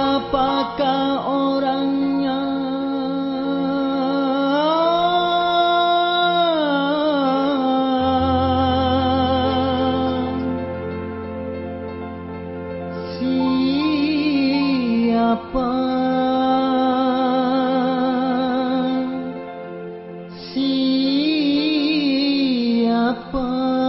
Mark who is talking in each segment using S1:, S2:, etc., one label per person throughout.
S1: siapakah orangnya? Siapa? Siapa?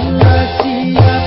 S1: भन्न